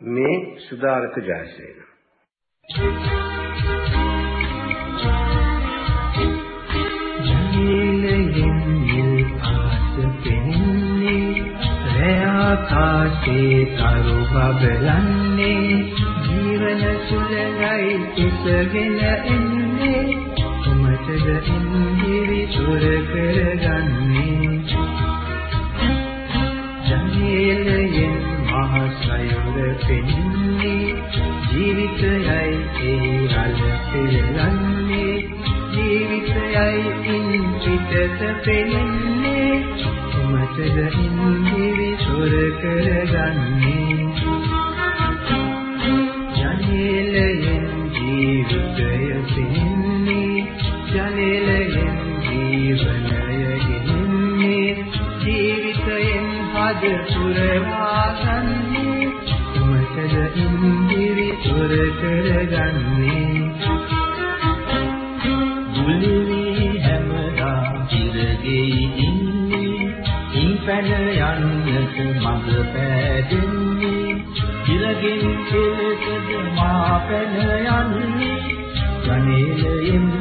මේ සුදාරක ජයසේන ජීලයෙන් නිල් පාස පෙන්නේ රැආකාශේ තරු බබලන්නේ ජීවන සුලඟයි ඉසගෙන එන්නේ උමතද ඉන්දිරි මහසයුර පෙන්නේ ජීවිතයයි ඒ රළ පෙළන්නේ. ජීවිතයයි ඉන් පිටත පෙනෙන්නේ උමතද ඉන්දිවි සොර කරගන්නේ? ජනේලයෙන් ජීවිතය පෙනෙන්නේ ජනේලයෙන් ජීවනය ගෙන්නේ. ජීවිතයෙන් හද පුරවාගන්නේ කරගන්නේ මුලිවි හැමදා ඉරගෙයි ඉන්නේ. ඉන් පැන යන්නට මඟ පෑදෙන්නේ. ඉරගෙන් කෙලෙසද මා පැන යන්නේ. ජනේලයෙන්